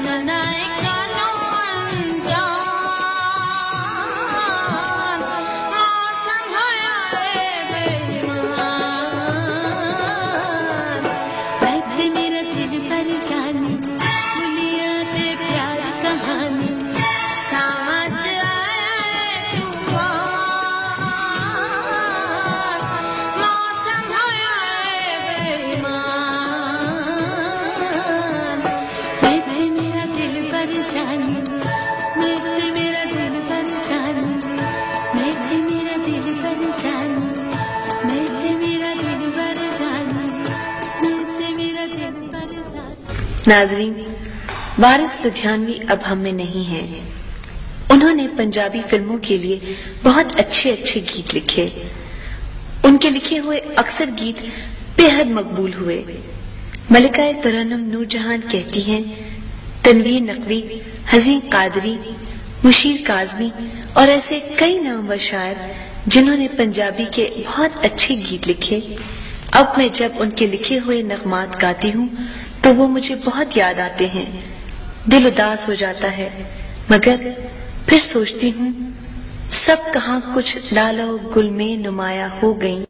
na na na नाजरीन, वारिस लुधियानवी अब हम में नहीं है। उन्होंने पंजाबी फ़िल्मों के लिए बहुत अच्छे अच्छे गीत लिखे। उनके लिखे हुए अक्सर गीत बेहद मकबूल हुए। मलिका तरन्नुम नूरजहान कहती हैं, तनवीर नकवी, हजीन कादरी, मुशीर काजमी और ऐसे कई नामवर शायर जिन्होंने पंजाबी के बहुत अच्छे गीत लिखे। अब मैं जब उनके लिखे हुए नगमात गाती हूँ तो वो मुझे बहुत याद आते हैं। दिल उदास हो जाता है। मगर फिर सोचती हूँ, सब कहा कुछ लालो गुल में नुमाया हो गई।